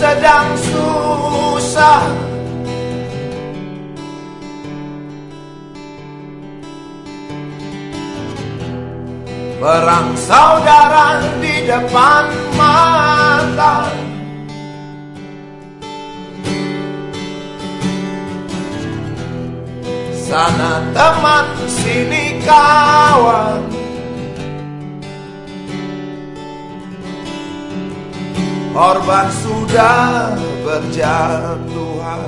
yang susah. Perang saudara di depan mata. Sana teman, sini kawan Korban sudah berjatuhan.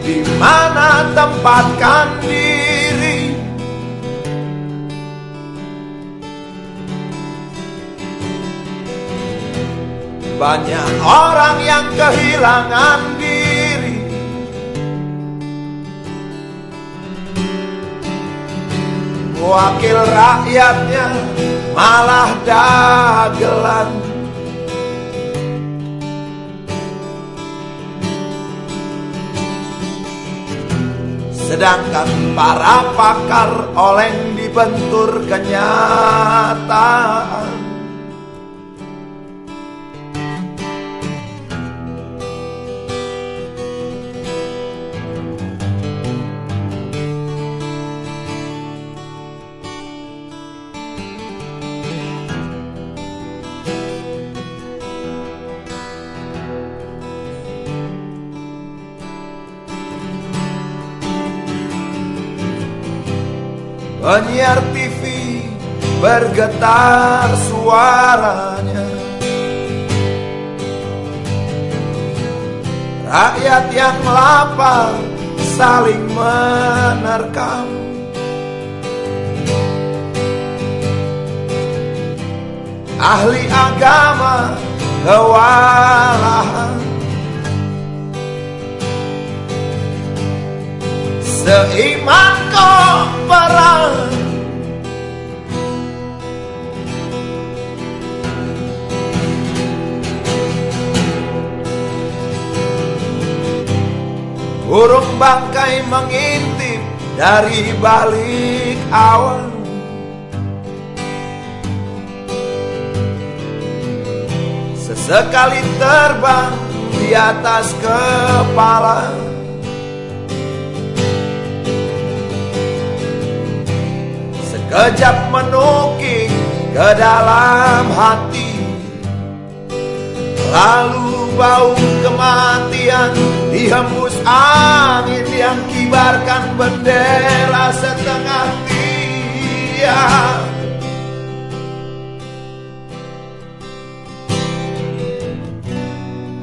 Di mana tempatkan diri? Banyak orang yang kehilangan diri Wakil rakyatnya malah dagelan. Sedangkan para pakar oleng dibentur kenyataan Penyiar TV bergetar suaranya. Rakyat yang lapar saling menerkam. Ahli agama kewalahan Seiman kau perang Burung bangkai mengintip dari balik awan. Sesekali terbang di atas kepala Kejap menukik ke dalam hati Lalu bau kematian dihembus angin yang kibarkan bendera setengah tiang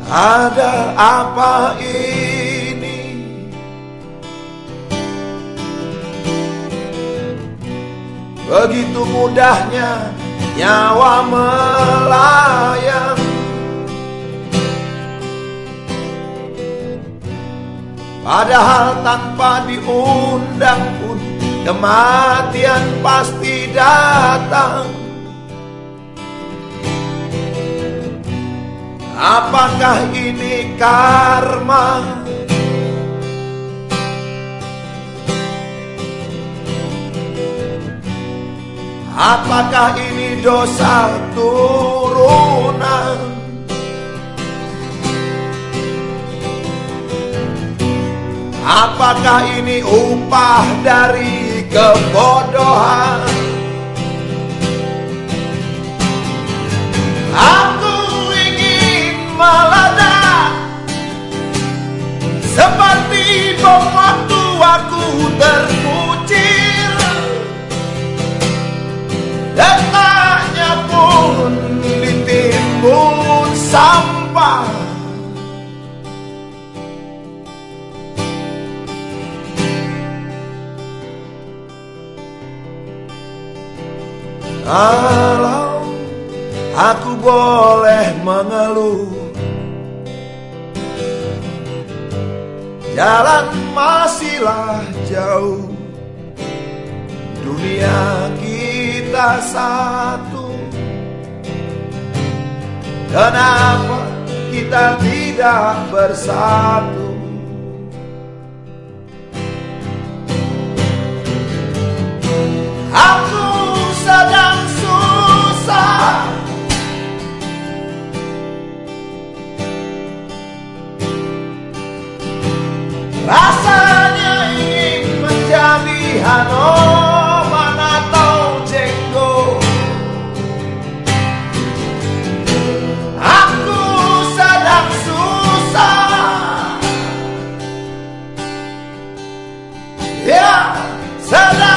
Ada apa ini? Begitu mudahnya nyawa melayang Padahal tanpa diundang pun Kematian pasti datang Apakah ini karma? Apakah ini dosa turunan? Apakah ini upah dari kebodohan Kalau aku boleh mengeluh Jalan masihlah jauh. Dunia kita satu. Kenapa kita tidak bersatu Yeah, Salah.